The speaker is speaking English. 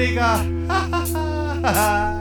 Rica.